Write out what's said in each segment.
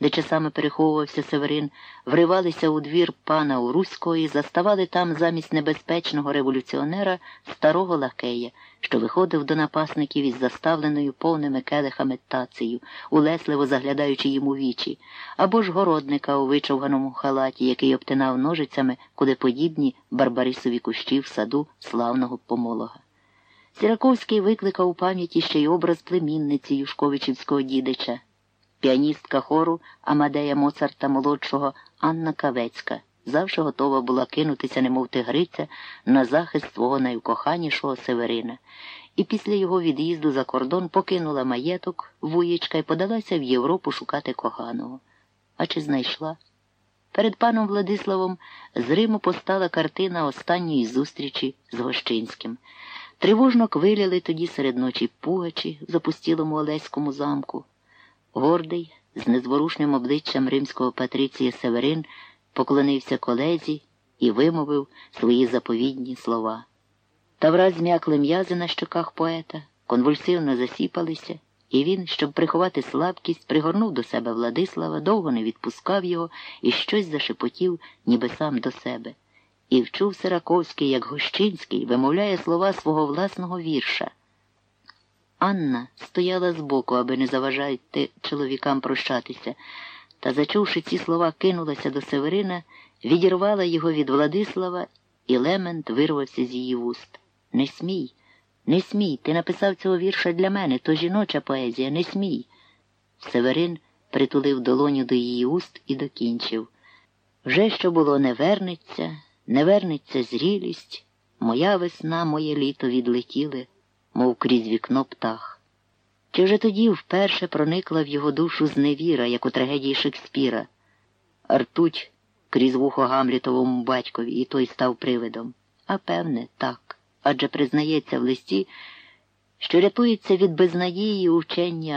де часами переховувався Северин, вривалися у двір пана Уруського і заставали там замість небезпечного революціонера старого лакея, що виходив до напасників із заставленою повними келихами тацею, улесливо заглядаючи їм у вічі, або ж городника у вичовганому халаті, який обтинав ножицями, куди подібні барбарисові кущі в саду славного помолога. Сіраковський викликав у пам'яті ще й образ племінниці Юшковичівського дідича, піаністка хору Амадея Моцарта молодшого Анна Кавецька, завжди готова була кинутися, немов тигриця, на захист свого найкоханішого Северина, і після його від'їзду за кордон покинула маєток, вуєчка і подалася в Європу шукати коханого. А чи знайшла? Перед паном Владиславом з Риму постала картина останньої зустрічі з Гощинським. Тривожно квиляли тоді серед ночі пугачі в запустілому Олеському замку. Гордий, з незворушним обличчям римського патриція Северин поклонився колезі і вимовив свої заповідні слова. Та враз зм'якли м'язи на щоках поета, конвульсивно засіпалися, і він, щоб приховати слабкість, пригорнув до себе Владислава, довго не відпускав його і щось зашепотів, ніби сам до себе. І вчув Сираковський, як Гощинський, вимовляє слова свого власного вірша. Анна стояла збоку, аби не заважати чоловікам прощатися, та, зачувши ці слова, кинулася до Северина, відірвала його від Владислава, і Лемент вирвався з її вуст. Не смій, не смій, ти написав цього вірша для мене, то жіноча поезія, не смій. Северин притулив долоню до її уст і докінчив. Вже що було не вернеться, не вернеться зрілість, моя весна, моє літо відлетіли мов крізь вікно птах. Чи вже тоді вперше проникла в його душу зневіра, як у трагедії Шекспіра, Артуть крізь вухо Гамлітовому батькові, і той став привидом. А певне, так. Адже признається в листі, що рятується від безнадії у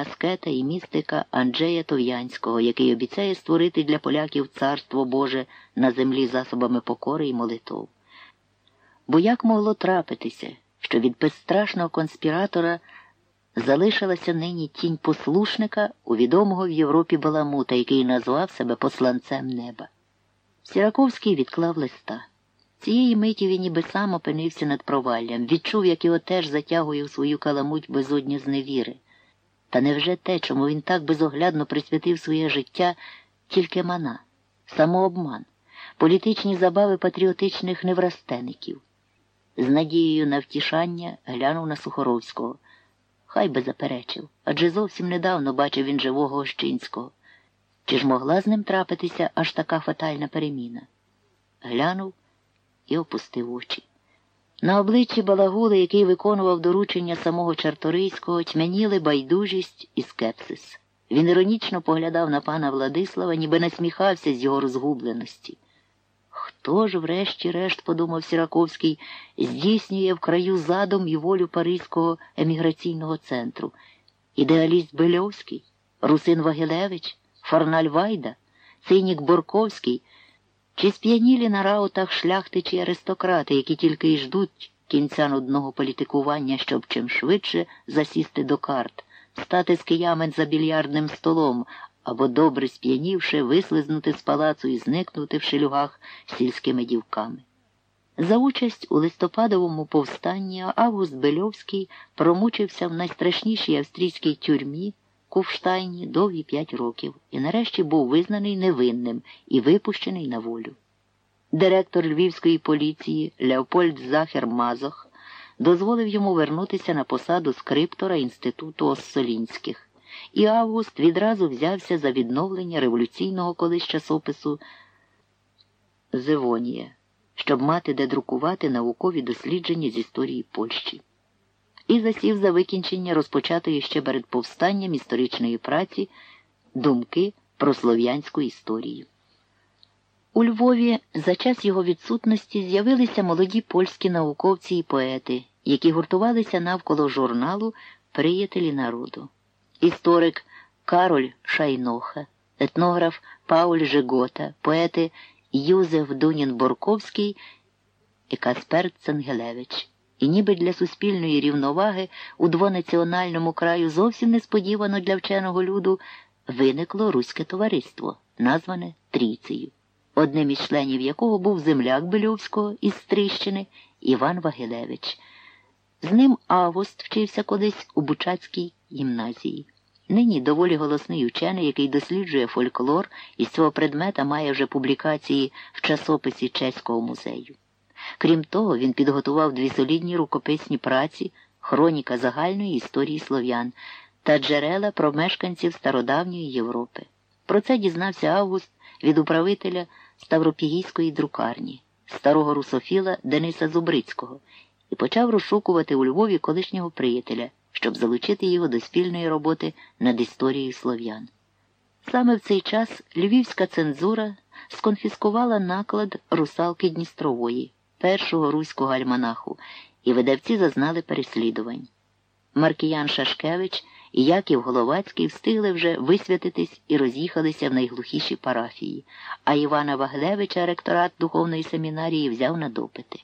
аскета і містика Анджея Тов'янського, який обіцяє створити для поляків царство Боже на землі засобами покори і молитов. Бо як могло трапитися? Що від безстрашного конспіратора залишилася нині тінь послушника у відомого в Європі Баламута, який назвав себе посланцем неба. Сіраковський відклав листа. Цієї миті він ніби сам опинився над проваллям, відчув, як його теж затягує в свою каламуть безодню зневіри. Та невже те, чому він так безоглядно присвятив своє життя, тільки мана, самообман, політичні забави патріотичних неврастеників? З надією на втішання глянув на Сухоровського. Хай би заперечив, адже зовсім недавно бачив він живого Ощинського. Чи ж могла з ним трапитися аж така фатальна переміна? Глянув і опустив очі. На обличчі Балагули, який виконував доручення самого Чарторийського, тьмяніли байдужість і скепсис. Він іронічно поглядав на пана Владислава, ніби насміхався з його розгубленості. Хто ж, врешті-решт, подумав Сіраковський, здійснює в краю задум і волю Паризького еміграційного центру? Ідеаліст Бельовський, Русин Вагилевич, Фарналь Вайда, Цинік Борковський, чи сп'янілі на раутах шляхтичі аристократи, які тільки й ждуть кінця нудного політикування, щоб чим швидше засісти до карт, стати з киями за більярдним столом, або, добре сп'янівши, вислизнути з палацу і зникнути в шелюгах сільськими дівками. За участь у листопадовому повстанні Август Бельовський промучився в найстрашнішій австрійській тюрмі Кувштайні довгі п'ять років і нарешті був визнаний невинним і випущений на волю. Директор львівської поліції Леопольд Захер Мазох дозволив йому вернутися на посаду скриптора інституту Оссолінських і Август відразу взявся за відновлення революційного колись часопису Зевонія, щоб мати де друкувати наукові дослідження з історії Польщі. І засів за викінчення розпочатої ще перед повстанням історичної праці думки про слов'янську історію. У Львові за час його відсутності з'явилися молоді польські науковці і поети, які гуртувалися навколо журналу Приятелі народу історик Кароль Шайноха, етнограф Пауль Жигота, поети Юзеф Дунін Борковський і Каспер Цангелевич. І ніби для суспільної рівноваги у двонаціональному краю зовсім несподівано для вченого люду виникло Руське товариство, назване Трійцею, одним із членів якого був земляк Бельовського із Стрищини Іван Вагилевич. З ним Август вчився колись у Бучацькій гімназії. Нині доволі голосний учений, який досліджує фольклор і з цього предмета має вже публікації в часописі Чеського музею. Крім того, він підготував дві солідні рукописні праці Хроніка загальної історії слов'ян та джерела про мешканців стародавньої Європи. Про це дізнався Август від управителя Ставропігійської друкарні, старого русофіла Дениса Зубрицького, і почав розшукувати у Львові колишнього приятеля, щоб залучити його до спільної роботи над історією слов'ян. Саме в цей час львівська цензура сконфіскувала наклад русалки Дністрової, першого руського альманаху, і видавці зазнали переслідувань. Маркіян Шашкевич і Яків Головацький встигли вже висвятитись і роз'їхалися в найглухіші парафії, а Івана Ваглевича ректорат духовної семінарії взяв на допити.